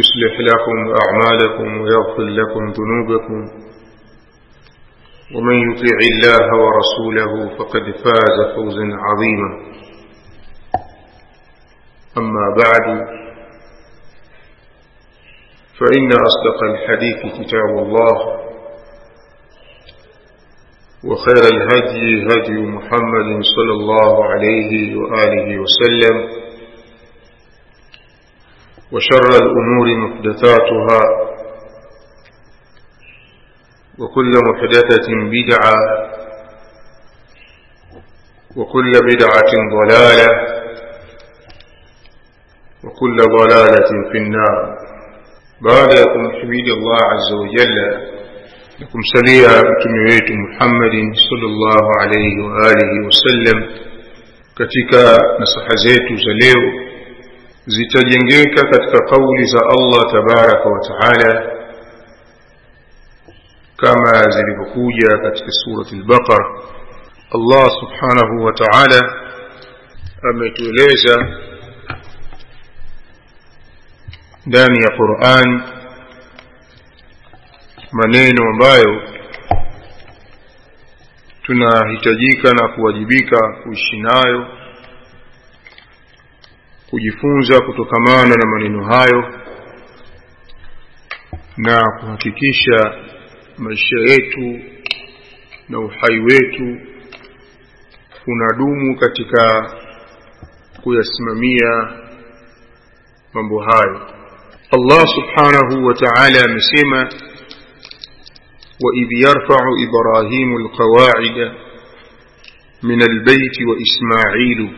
يصلح لكم أعمالكم ويغفر لكم ذنوبكم. ومن يطيع الله ورسوله فقد فاز فوزا عظيما. أما بعد فإن أصدق الحديث كتاب الله وخير الهدي هدي محمد صلى الله عليه وآله وسلم وشر الأمور محدثاتها وكل محدثة بدعة وكل بدعة ضلالة وكل ضلالة في النار. بعدكم حميد الله عز وجل لكم سليا متمويت محمد صلى الله عليه وآله وسلم. katika nasaha zetu za zitajengeka katika kauli za Allah tabaraka wa taala kama zilivyokuja katika surati al-Baqara. Allah subhanahu wa ta'ala ametueleza ndani ya Qur'an maneno ambayo tunahitajika na kuwajibika kuishi nayo kujifunza kutokamana na maneno hayo na kuhakikisha maisha yetu na uhai wetu unadumu katika kuyasimamia mambo hayo Allah subhanahu wa ta'ala amesema وإذ يرفع إبراهيم القواعد من البيت وإسماعيل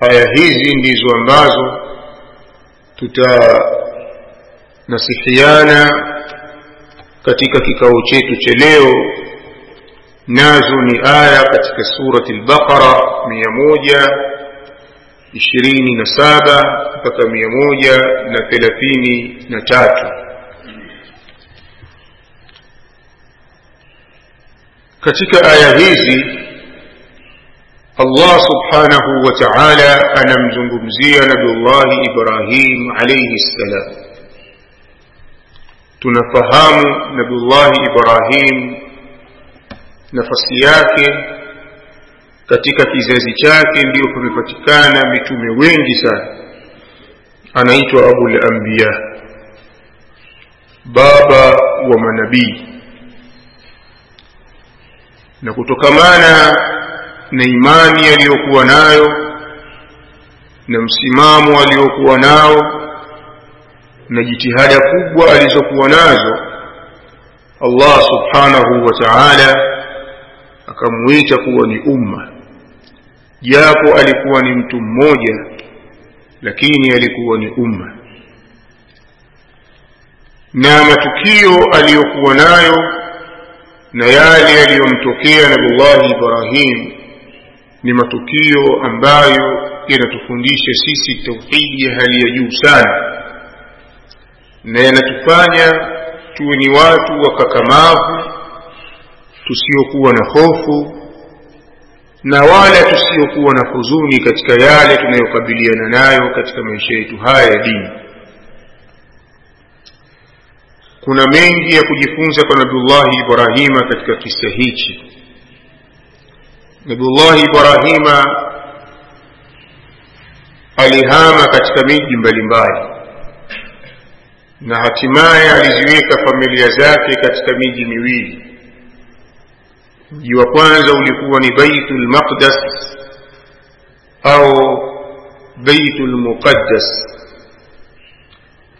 Aya hizi ndizo ambazo tutanasihiana katika kikao chetu cha leo. Nazo ni aya katika surati al-Baqara mia moja ishirini na saba mpaka mia moja na thelathini na tatu. Katika aya hizi Allah subhanahu wa ta'ala anamzungumzia Nabiullahi Ibrahim alaihi salam. Tunafahamu Nabiullahi Ibrahim nafasi yake katika kizazi chake ndio pamepatikana mitume wengi sana. Anaitwa abulambiya baba wa manabii. Na kutokamana na imani aliyokuwa nayo na msimamo aliyokuwa nao na jitihada kubwa alizokuwa nazo Allah subhanahu wa ta'ala akamuita kuwa ni umma. Japo alikuwa ni mtu mmoja lakini alikuwa ni umma. Na matukio aliyokuwa nayo na yale yaliyomtokea Nabiullahi Ibrahim ni matukio ambayo yanatufundisha sisi tauhidi ya hali ya juu sana. Na yanatufanya tuwe ni watu wakakamavu tusiokuwa na hofu na wala tusiokuwa na huzuni katika yale tunayokabiliana nayo katika maisha yetu haya ya dini. Kuna mengi ya kujifunza kwa nabiullahi ibrahima katika kisa hichi nabiullahi ibrahima alihama katika miji mbalimbali na hatimaye aliziweka familia zake katika miji miwili. Mji wa kwanza ulikuwa ni baitul maqdas au baitul muqaddas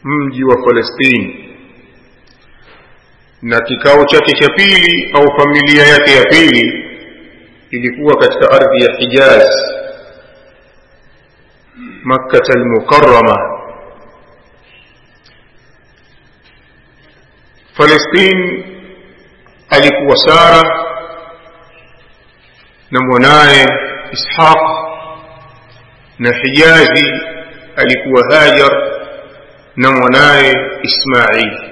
mji wa falestini na kikao chake cha pili au familia yake ya pili ilikuwa katika ardhi ya hijaz makkata almukarama falastini alikuwa sara na mwanaye ishaq na hijazi alikuwa hajar na mwanaye ismail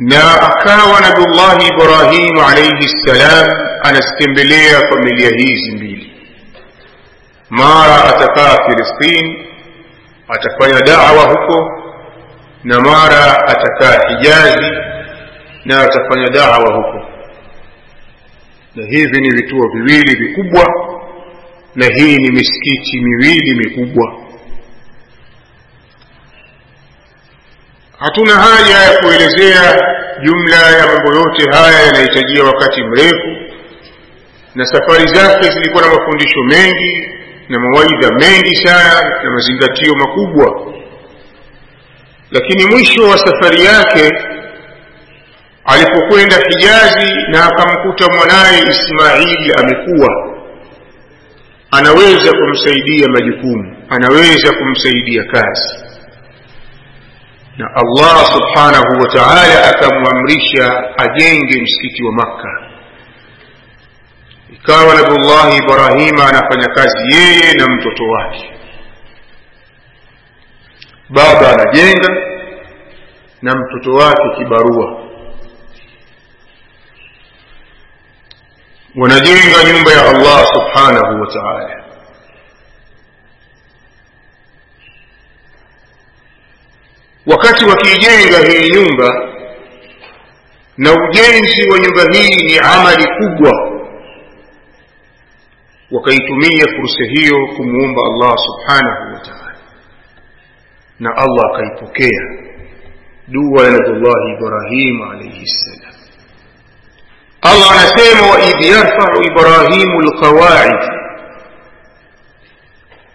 na akawa nabiullahi ibrahimu alaihi ssalam anazitembelea familia hizi mbili. Mara atakaa filistin atafanya dawa huko na mara atakaa hijazi na atafanya dawa huko. Na hivi ni vituo viwili vikubwa na hii ni misikiti miwili mikubwa. Hatuna haja ya kuelezea jumla ya mambo yote haya yanahitajia wakati mrefu na safari zake zilikuwa na mafundisho mengi na mawaidha mengi sana na mazingatio makubwa. Lakini mwisho wa safari yake alipokwenda hijazi na akamkuta mwanaye ismaili amekuwa anaweza kumsaidia majukumu anaweza kumsaidia kazi na allah subhanahu wa taala akamwamrisha ajenge msikiti wa makka. Ikawa nabiullahi ibrahima anafanya kazi yeye na mtoto wake. Baba anajenga na mtoto wake kibarua. Wanajenga nyumba ya allah subhanahu wa taala wakati wakiijenga hii nyumba na ujenzi wa nyumba hii ni amali kubwa. Wakaitumia fursa hiyo kumwomba allah subhanahu wa taala. Na allah akaipokea dua ya nabiullahi ibrahim alaihi ssalam allah anasema waidh yarfau ibrahimu lqawaid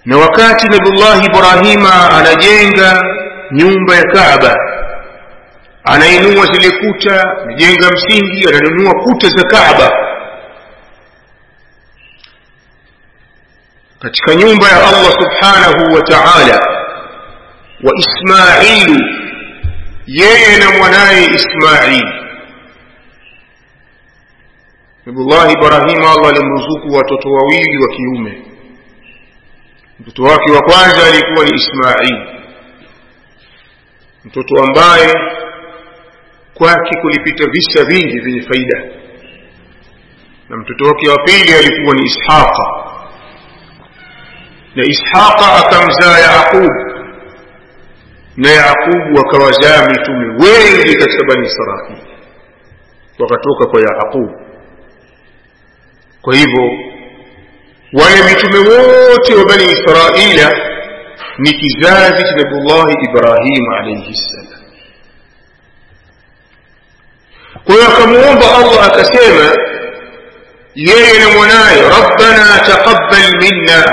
na wakati nabiullahi ibrahima anajenga nyumba ya kaaba. Anainua zile kuta mijenga msingi ananunua kuta za kaaba. Katika nyumba ya allah subhanahu wa taala wa ismailu yeye na mwanaye ismail. Nabiullahi ibrahima allah alimruzuku watoto wawili wa kiume. Mtoto wake wa kwanza alikuwa ni ismail mtoto ambaye kwake kulipita visa vingi vyenye faida. Na mtoto wake wa pili alikuwa ni ishaqa. Na ishaqa akamzaa yaqub. Na yaqubu akawazaa mitume wengi katika bani israili wakatoka kwa yaqub. Kwa hivyo wale mitume wote wa bani israila ni kizazi cha nabiullahi ibrahim alaihi ssalam kwa hiyo allah akasema yeye na mwanaye rabbana taqabbal minna.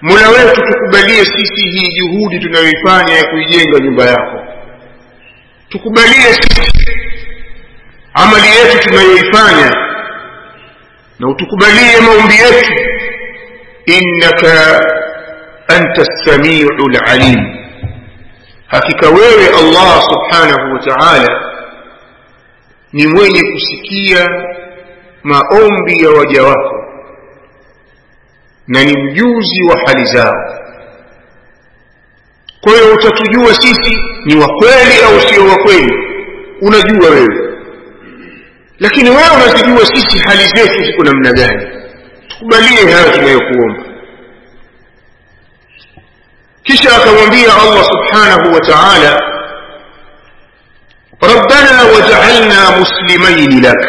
Mola wetu tukubalie sisi hii juhudi tunayoifanya ya kuijenga nyumba yako. Tukubalie sisi amali yetu tunayoifanya. Na utukubalie maombi yetu. Innaka anta samiu lalim hakika wewe allah subhanahu wa ni mwenye kusikia maombi ya waja wako na ni mjuzi wa hali zao. Kwa hiyo utatujua sisi ni wa kweli au sio wa kweli? Unajua wewe. Lakini wewe unazijua sisi hali zetu ziko namna gani? Tukubalie hayo tunayokuomba kisha akamwambia allah subhanahu wa taala rabbana wajaalna muslimaini lak.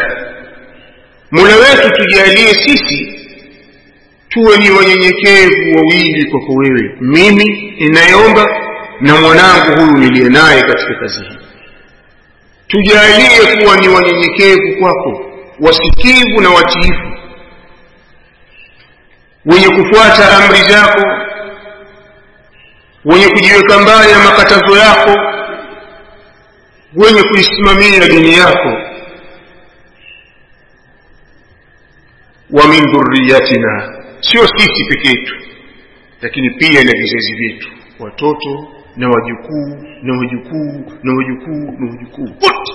Mola wetu tujalie sisi tuwe ni wanyenyekevu wawili kwako wewe mimi ninayeomba na mwanangu huyu niliye naye katika kazi hii. Tujalie kuwa ni wanyenyekevu kwako wasikivu na watiifu wenye kufuata amri zako wenye kujiweka mbali na makatazo yako wenye kuisimamia dini yako. Wa min dhurriyatina sio sisi peke yetu lakini pia na vizazi vyetu watoto na wajukuu na wajukuu na wajukuu na wajukuu wote.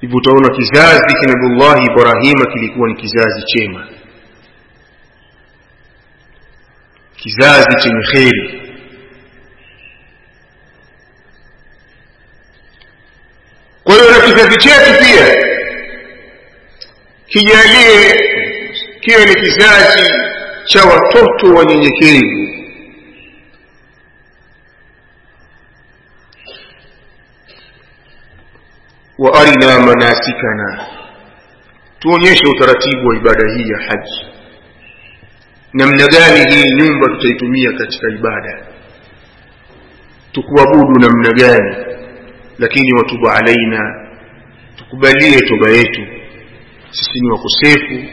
Hivyo utaona kizazi cha nabiullahi ibrahima kilikuwa ni kizazi chema kizazi chenye kheri. Kwa hiyo na kizazi chetu pia kijalie kiwe ni kizazi cha watoto wanyenyekevu. Wa arina manasikana. Tuonyeshe utaratibu wa ibada hii ya haji namna gani hii nyumba tutaitumia katika ibada? Tukuabudu namna gani? Lakini watubu alaina tukubalie toba yetu. Sisi ni wakosefu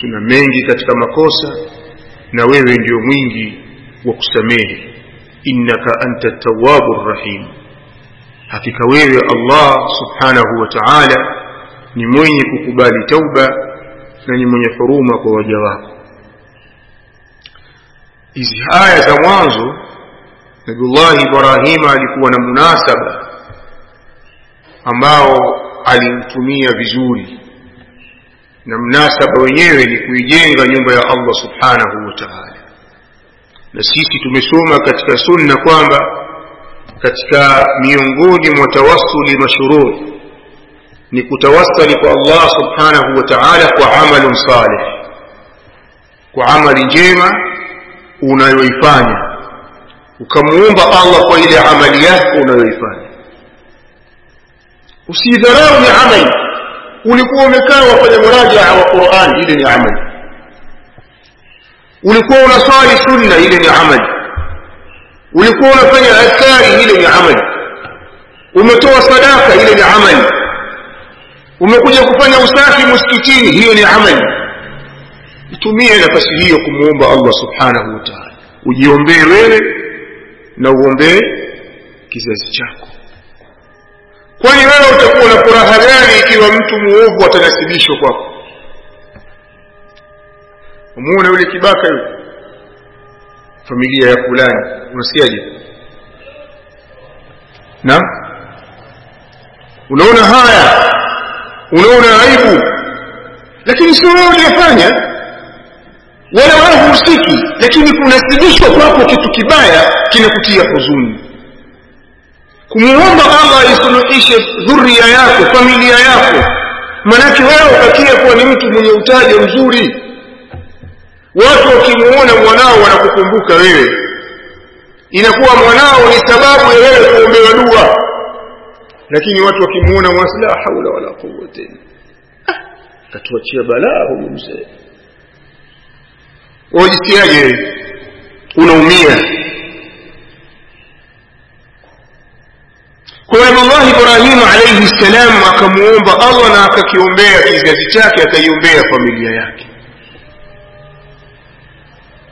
tuna mengi katika makosa na wewe ndio mwingi wa kusamehe. Innaka anta tawabu rahim hakika wewe allah subhanahu wa taala ni mwenye kukubali tauba na ni mwenye huruma kwa waja wako hizi haya za mwanzo nabiullahi ibrahima alikuwa na munasaba ambao alimtumia vizuri. Na mnasaba wenyewe ni kuijenga nyumba ya allah subhanahu wa taala. Na sisi tumesoma katika sunna kwamba katika miongoni mwa tawassuli mashruu ni kutawassali kwa allah subhanahu wa taala kwa amalun salih kwa amali njema unayoifanya. Ukamuomba allah kwa ile amali yako unayoifanya. Usidharau ni amali. Ulikuwa umekaa wafanya murajaa wa qurani ile ni amali. Ulikuwa unaswali sunna ile ni amali. Ulikuwa unafanya askari ile ni amali. Umetoa sadaka ile ni amali. Umekuja kufanya usafi msikitini hiyo ni amali itumie nafasi hiyo kumwomba allah subhanahu wa taala. Ujiombee wewe na uombee kizazi chako. Kwani wewe utakuwa na furaha gani ikiwa mtu muovu atanasibishwa kwako? Umuona yule kibaka yule. Familia ya fulani. Unasikiaje? Na unaona haya. Unaona aibu. Lakini sio wewe uliyofanya wala wewe huhusiki lakini kunasibishwa kwako kitu kibaya kinakutia huzuni. Kumuomba allah isuluhishe dhuria yako familia yako. Manake wewe ukakia kuwa ni mtu mwenye utaja mzuri. Watu wakimuona mwanao wanakukumbuka wewe. Inakuwa mwanao ni sababu ya wewe kuombewa dua. Lakini watu wakimuona mwasi la haula wala quwwata illa katuachia balaa huyu mzee wajisikiaje unaumia. Kwa hiyo Allah ibrahimu alaihi ssalam akamuomba allah na akakiombea kizazi chake akaiombea familia yake.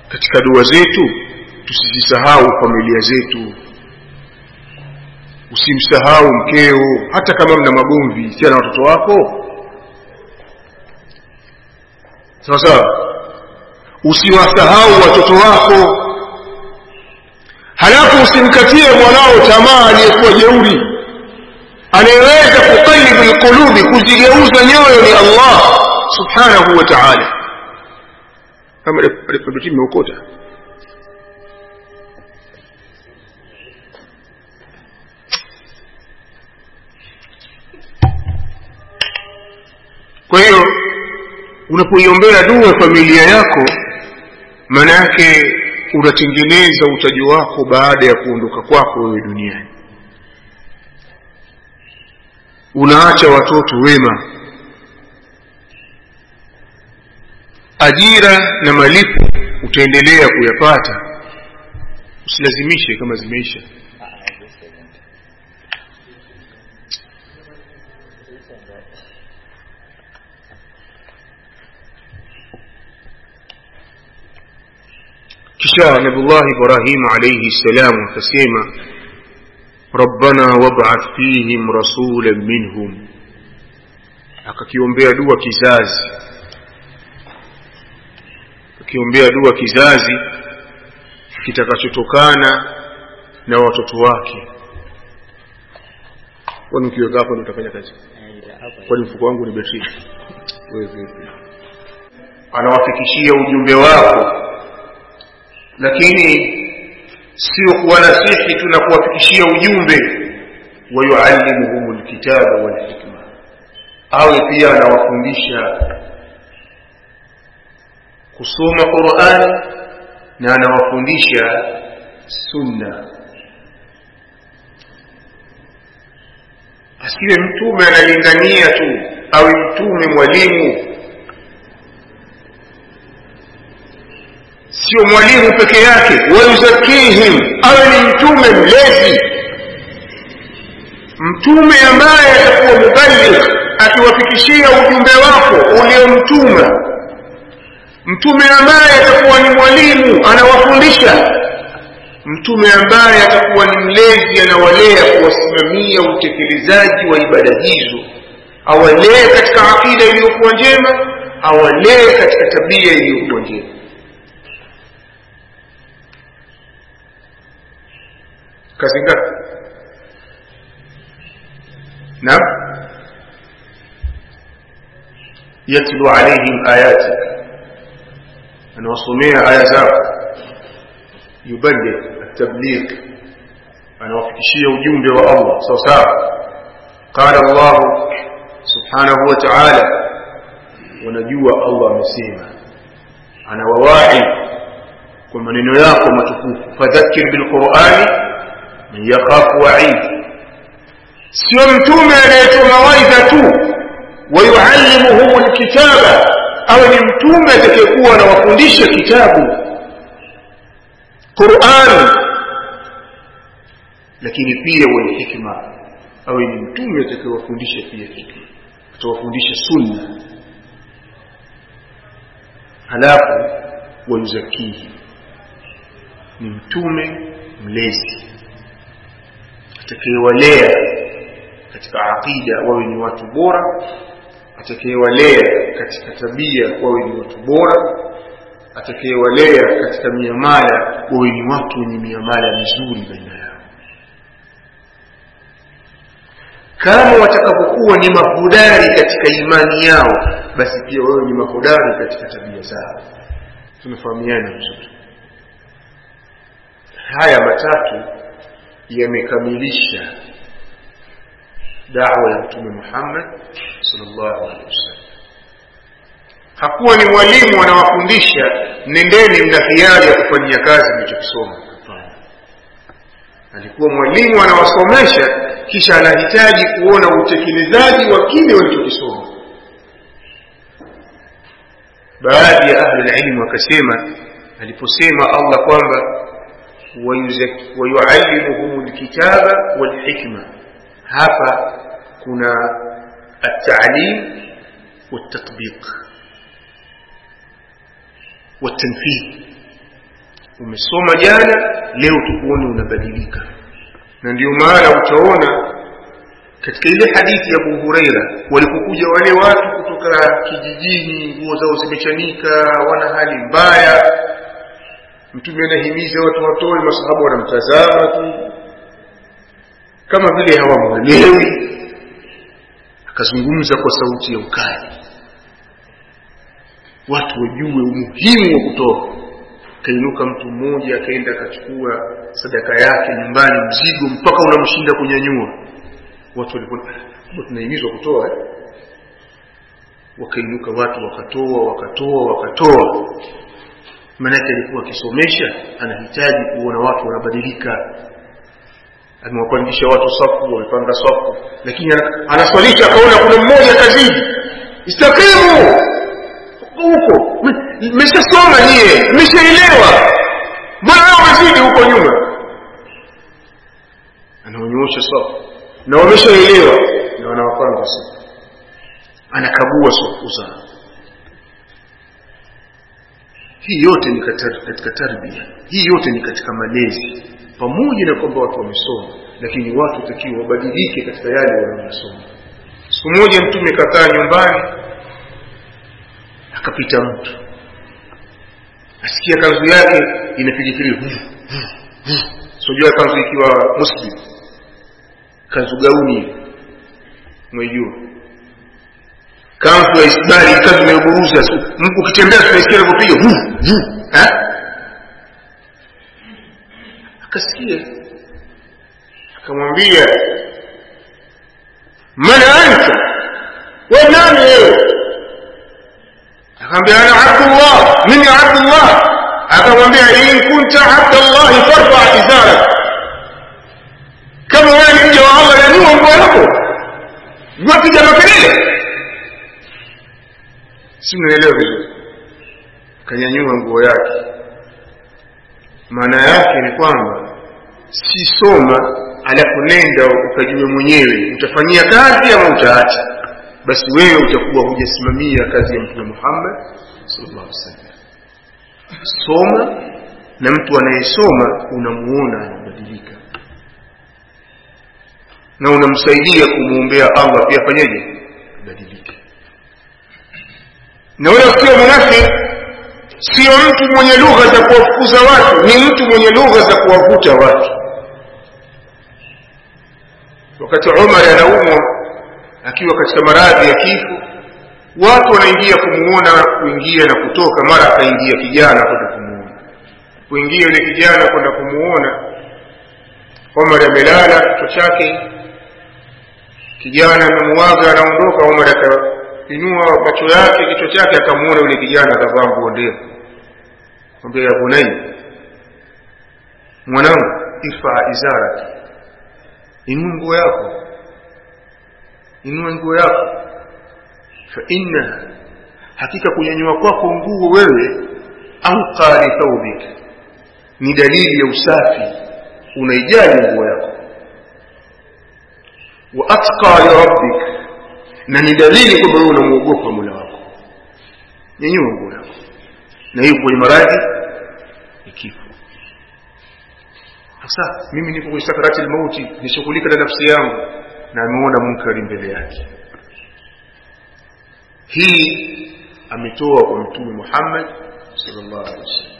Katika dua zetu tusizisahau familia zetu. Usimsahau mkeo hata kama mna magomvi na watoto wako? Sawa sawa usiwasahau watoto wako. Halafu usimkatie mwanao tamaa aliyekuwa jeuri. Anayeweza kuqalibu lqulubi kuzigeuza nyoyo ni allah subhanahu wa taala. Kama alipoti meokota kwa hiyo unapoiombea dua familia yako maana yake unatengeneza utaji wako baada ya kuondoka kwako wewe duniani. Unaacha watoto wema. Ajira na malipo utaendelea kuyapata. Usilazimishe kama zimeisha kisha nabillahi ibrahimu alaihi ssalam akasema rabbana wab'ath fihim rasulan minhum. Akakiombea dua kizazi. Akiombea dua kizazi kitakachotokana na watoto wake. Kwani ukiweka hapo utafanya kazi? Kwani mfuko wangu ni betri? Anawafikishia ujumbe wako lakini sio kuwanasihi tu na kuwafikishia ujumbe wayuallimuhum lkitaba walhikma awe pia anawafundisha kusoma qurani na anawafundisha sunna. Asiwe mtume analingania tu awe mtume mwalimu sio mwalimu peke yake wayuzakihim awe ni mtume mlezi. Mtume ambaye atakuwa mubaligh akiwafikishia ujumbe wako uliomtuma mtume ambaye atakuwa ni mwalimu anawafundisha. Mtume ambaye atakuwa ni mlezi anawalea kuwasimamia utekelezaji wa ibada hizo. Awalee katika aqida iliyokuwa njema awalee katika tabia iliyokuwa njema kazi ngapi naam yatlu alaihim ayatik anawasomea aya zako yuballigh at-tabligh anawafikishia ujumbe wa Allah sawa sawa qala Allah subhanahu wa ta'ala wanajua Allah amesema anawawahi kwa maneno yako matukufu fadhakkir bilqur'ani man yakhafu wa'id sio mtume anayetoa mawaidha tu. Wayuallimuhum alkitaba awe ni mtume atakayekuwa anawafundisha kitabu. Qur'an. Lakini pia wenye hikma. Awe ni mtume atakayewafundisha pia hikma. Atawafundisha sunna. Halafu wayuzakihi ni mtume mlezi atakayewalea katika aqida wawe ni watu bora. Atakayewalea katika tabia wawe ni watu bora. Atakayewalea katika miamala wawe ni watu wenye miamala mizuri baina yao. Kama watakapokuwa ni mahudari katika imani yao basi pia wawe ni mahudari katika tabia zao. Tunafahamiana vizuri. Haya matatu yamekamilisha dawa ya mtume Muhammad sallallahu alaihi wasallam. Hakuwa ni mwalimu anawafundisha nendeni mna hiari ya kufanyia kazi mlichokisoma. Hapana. Alikuwa mwalimu anawasomesha kisha anahitaji kuona utekelezaji wa kile walichokisoma. Baadhi ya ahli ilmu wakasema aliposema Allah kwamba wayuallimuhum alkitaba walhikma hapa kuna التعليم والتطبيق والتنفيذ umesoma jana leo tukuone unabadilika na ndio maana utaona katika ile hadithi ya Abu Huraira walipokuja wale watu kutoka kijijini nguo zao zimechanika wana hali mbaya mtume anahimiza watu watoe masahaba wanamtazama tu kama vile hawamwelewi akazungumza kwa sauti ya ukali. Watu wajue umuhimu wa kutoa. Kainuka mtu mmoja akaenda akachukua sadaka yake nyumbani mzigo mpaka unamshinda kunyanyua. Watu walikuwa tunahimizwa kutoa eh? wakainuka watu wakatoa wakatoa wakatoa maanake alikuwa akisomesha anahitaji kuona watu wanabadilika. Amewapandisha watu safu wamepanga safu. Lakini anaswalisha akaona kuna mmoja kazidi. Istakimu! Huko mmeshasoma nyie mmeshaelewa mbona wao wazidi huko nyuma. Anaonyosha safu. Na wameshaelewa na wanawapanga safu. Anakagua safu zao hii yote ni katika tarbia hii yote ni katika malezi. Pamoja na kwamba watu wamesoma lakini watu takiwa wabadilike katika yale wanayosoma. Siku moja mtume kakaa nyumbani akapita mtu. Asikia kanzu yake inapiga sojua kanzu ikiwa muslim kanzu gauni. Mwaijua kanzu ya isbali kanzu inayoburuza mtu ukitembea tunaisikia inapopiga akasikia akamwambia man anta we nani wewe akamwambia ana abdullah mimi abdullah akamwambia in kunta abdallahi farfa izarak kama wewe ni mja wa allah nyanyua nguo yako wapiga makelele si mnaelewa vizuri kanyanyua nguo yake. Maana yake ni kwamba si soma alafu nenda ukajue mwenyewe utafanyia kazi ama utaacha. Basi wewe utakuwa hujasimamia kazi ya mtume Muhammad sallallahu alaihi wasallam. Soma na mtu anayesoma unamuona anabadilika. Na unamsaidia kumwombea Allah pia afanyeje na wala sio munafiki sio mtu mwenye lugha za kuwafukuza watu ni mtu mwenye lugha za kuwavuta watu. Wakati Umar anaumwa akiwa katika maradhi ya kifo watu wanaingia kumuona kuingia na kutoka mara akaingia kijana kwenda kumuona. Kuingia yule kijana kwenda kumuona Umar amelala kichwa chake kijana amemuwaga anaondoka Umar akainua macho yake kichwa chake akamuona yule kijana akavaa nguo ndefu. Mwambia ya bunai mwanangu ifa izaraki inua nguo yako. Inua nguo yako. Fa hakika kunyanyua kwako nguo wewe anka li thawbik. Ni dalili ya usafi. Unaijali nguo yako. Wa atqa na ni dalili kwamba wewe unamwogopa mola wako. Nyanyua nguo yako. Na hiyo kwenye maradhi ni kifo sasa mimi niko kwenye sakarati lmauti nishughulika na nafsi yangu na ameona munkari mbele yake. Hii ametoa kwa mtume muhammad sallallahu alaihi wasallam.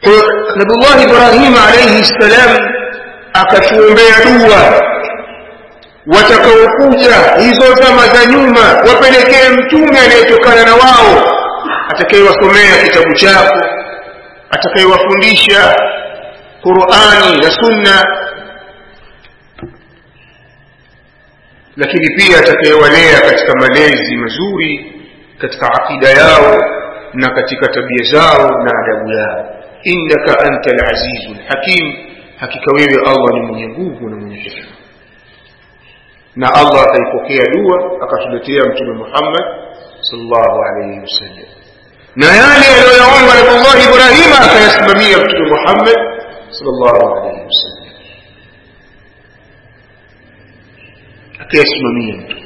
Kwa nabiullahi ibrahim alaihi ssalam akatuombea dua watakaokuja hizo zama za nyuma wapelekee mtume anayetokana na wao atakayewasomea kitabu chako atakayewafundisha qurani na sunna lakini pia atakayewalea katika malezi mazuri katika aqida yao na katika tabia zao na adabu yao. Innaka anta alazizu lhakim hakika wewe allah ni mwenye nguvu na mwenye hikma na allah akaipokea dua akatuletea mtume muhammad salllahu alaihi wasallam na yale aliyoyaomba nabiullahi ibrahima akayasimamia mtume muhammad salllahu alaihi wasallam akayasimamia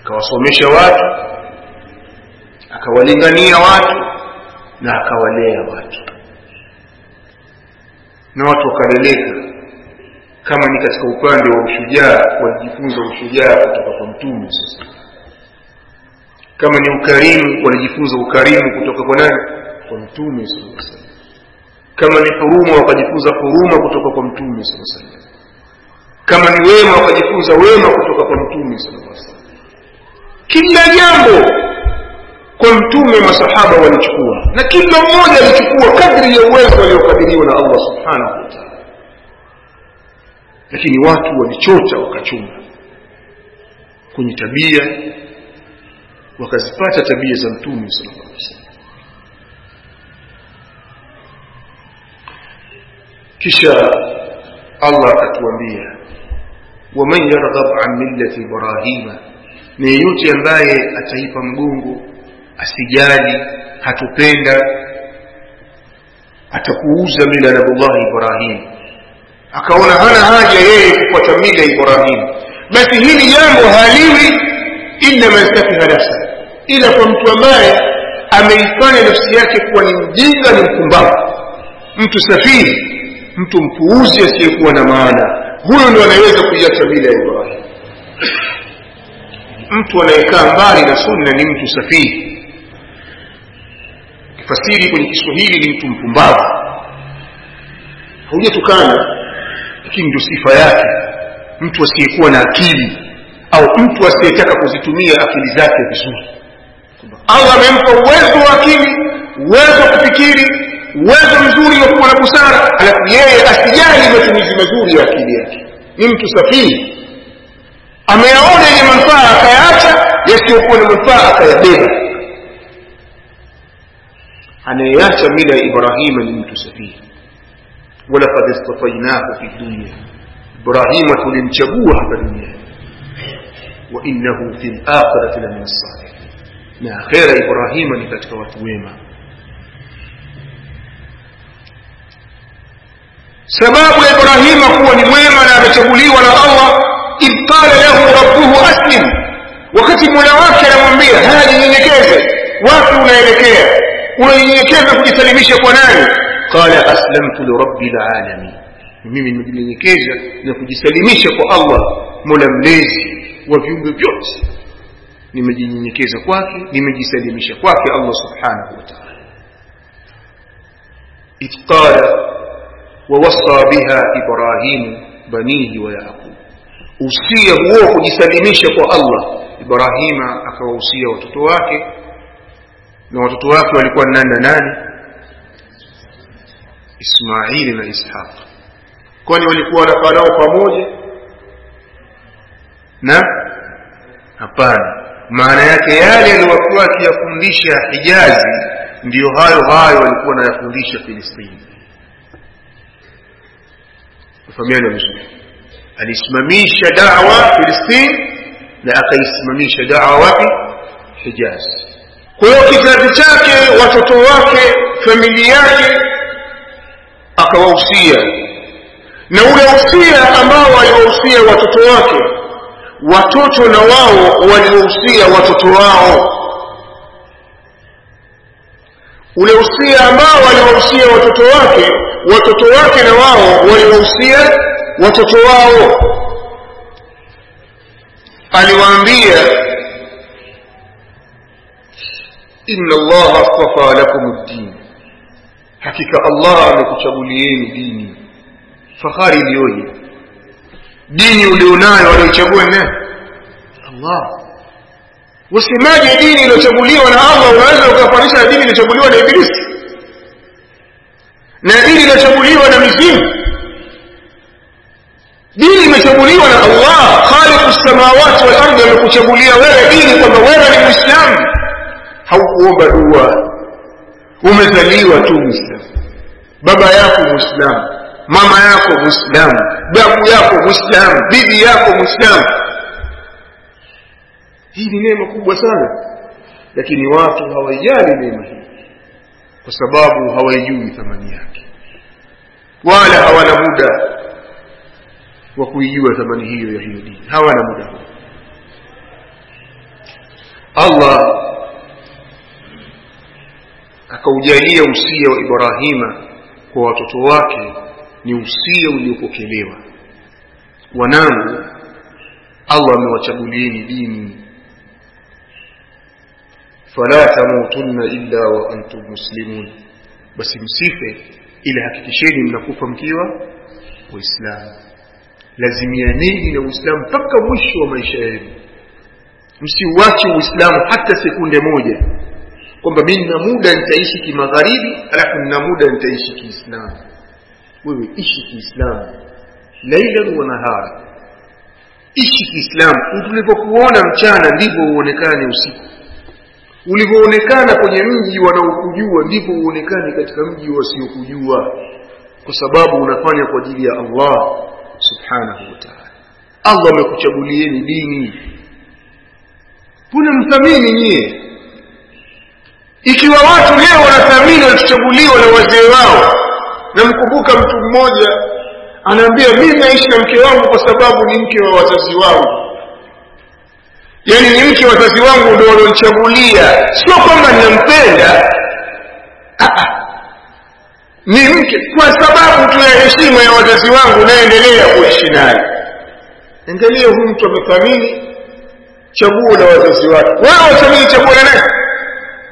akawasomesha watu akawalingania watu na akawalea watu na watu wakaleleka kama ni katika upande wa ushujaa walijifunza ushujaa kutoka kwa mtume sasa kama ni ukarimu walijifunza ukarimu kutoka kwa nani? Kwa mtume sasa kama ni huruma wakajifunza huruma kutoka kwa mtume sasa kama ni wema wakajifunza wema kutoka kwa mtume sasa kila jambo kwa mtume masahaba walichukua. Na kila mmoja alichukua kadri ya uwezo waliokadiriwa na allah subhanahu wa taala lakini watu walichota wakachuma kwenye tabia wakazipata tabia za mtume sallallahu alaihi wasallam. Kisha allah akatuambia waman yarghab an millati ibrahima ni yeyote ambaye ataipa mgongo asijali hatupenda atakuuza mila nabullahi ibrahima ibrahim akaona hana haja yeye kufuata mila ya ibrahim. Basi hili jambo haliwi illa man safiha nafsa ila kwa mtu ambaye ameifanya nafsi yake kuwa ni mjinga ni mpumbavu. Mtu safihi mtu mpuuzi asiyekuwa na maana. Huyo ndo anaweza kuiacha mila ya ibrahim. Mtu anayekaa mbali na sunna ni mtu safihi. Kifasiri kwenye kiswahili ni mtu mpumbavu. Haujatukana lakini ndio sifa yake mtu asiyekuwa na akili au mtu asiyetaka kuzitumia akili zake vizuri. Allah amempa uwezo wa akili uwezo wa kufikiri uwezo mzuri wa kuwa na busara alafu yeye asijali matumizi mazuri ya akili yake. Ni mtu safihi ameyaona yenye manufaa akayaacha yasiyokuwa na manufaa akayabeba. Anayeacha mila ya ibrahima ni mtu safihi ولقد اصطفيناه في الدنيا. إبراهيم تلمشبوه في الدنيا. وإنه في الآخرة لمن الصالحين. ما خير إبراهيم لتكتوات ويما سباب إبراهيم هو نويما لا تشبولي ولا الله. إذ قال له ربه أسلم. wakati mola wake هذه haya ninyenyekeze wake unaelekea unanyenyekeza kujisalimisha kwa nani qala aslamtu lirabbi lalamin mimi nimejinyenyekeza na kujisalimisha kwa allah mola mlezi wa viumbe vyote nimejinyenyekeza kwake nimejisalimisha kwake allah subhanahu wa taala idh qala ووصى بها إبراهيم بنيه ويعقوب usia huo kujisalimisha kwa allah ibrahima akawahusia watoto wake na watoto wake walikuwa nani na nani ismaili na ishaq. Kwani walikuwa wanakaa nao pamoja? Na? Hapana. Maana yake yale aliyokuwa akiyafundisha hijazi ndiyo hayo hayo walikuwa wanayafundisha filistini. Fahamiana vizuri alisimamisha dawa filistini na akaisimamisha dawa wapi? Hijazi. Kwa hiyo kizazi chake watoto wake familia yake akawahusia na ule usia ambao aliwahusia watoto wake watoto na wao waliwahusia watoto wao. Ule usia ambao waliwahusia watoto wake watoto wake na wao waliwahusia watoto wao. Aliwaambia inna allaha astafa lakum ddin hakika allah amekuchagulieni dini fahari iliyoje dini ulionayo walioichagua nani allah wasemaje dini iliyochaguliwa na allah unaweza ukafanisha dini iliyochaguliwa na ibilisi na dini iliyochaguliwa na mizimu dini imechaguliwa na allah khaliqu samawati wal ardi amekuchagulia wewe dini kwamba wewe ni mwislamu haukuomba dua umezaliwa tu mwislamu baba yako mwislamu mama yako mwislamu babu yako mwislamu bibi yako mwislamu hii ni neema kubwa sana. Lakini watu hawaijali neema hii. Kwa sababu hawaijui thamani yake. Wala hawana muda wa kuijua thamani hiyo ya hiyo dini. Hawana muda huo. Allah akaujalia usia wa ibrahima kwa watoto wake ni usia uliopokelewa. Wanangu allah amewachagulieni dini. Fala tamutunna illa wa antum muslimun. Basi msife ila hakikisheni mnakufa mkiwa waislamu. Lazimianeni na uislamu mpaka mwisho wa maisha yenu. Msiuache uislamu hata sekunde moja kwamba mi nina muda nitaishi kimagharibi alafu nina muda nitaishi kiislamu. Wewe ishi kiislamu. Lailan wa nahara ishi kiislamu. Tulivyokuona mchana ndivyo uonekane usiku. Ulivyoonekana kwenye mji wanaokujua ndivyo uonekane katika mji wasiokujua. Kwa sababu unafanya kwa ajili ya allah subhanahu wa taala. Allah amekuchagulieni dini. Kuna mthamini nyie ikiwa watu leo wanathamini walichochaguliwa na wazee wao namkumbuka mtu mmoja anaambia mi naishi na mke wangu kwa sababu ni mke wa wazazi wangu. Yaani ni mke wazazi wangu ndo walionichagulia. Sio kwamba ninampenda. Ni mke kwa sababu tu ya heshima ya wazazi wangu naendelea kuishi naye. Angalia huyu mtu amethamini chaguo la wazazi wake. Wewe wathamini chaguo la nani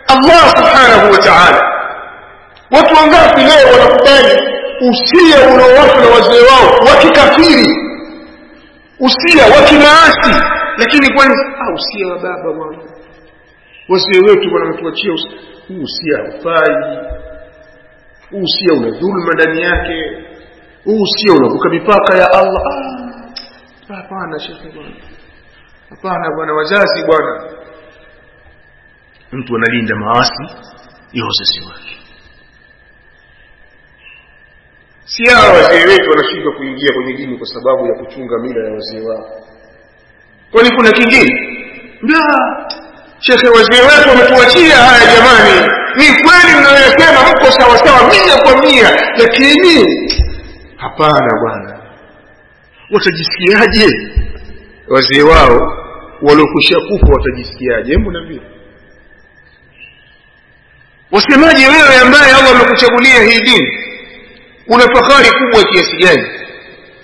allah subhanahu wa taala. Watu wangapi leo wanakubali usia unaowashwa na wazee wao wakikafiri usia wa kimaasi. Lakini kwanza ah, usia wa baba bwana wazee wetu wanametuachia huu usia haufai. Huu usia una dhulma ndani yake. Huu usia unavuka mipaka ya allah. Hapana shekhe bwana. Hapana bwana wazazi bwana mtu analinda maasi ya wazazi wake. Si hawa wazee wetu wanashindwa kuingia kwenye dini kwa sababu ya kuchunga mila ya wazee wao. Kwani kuna kingine? Shekhe wazee wetu wametuachia haya jamani. Ni kweli mnayoyasema mko sawasawa mia kwa mia lakini hapana bwana. Watajisikiaje? Wazee wao waliokusha kufa watajisikiaje? Hebu naambia wasemaje wewe ambaye allah amekuchagulia hii dini? Una fahari kubwa kiasi gani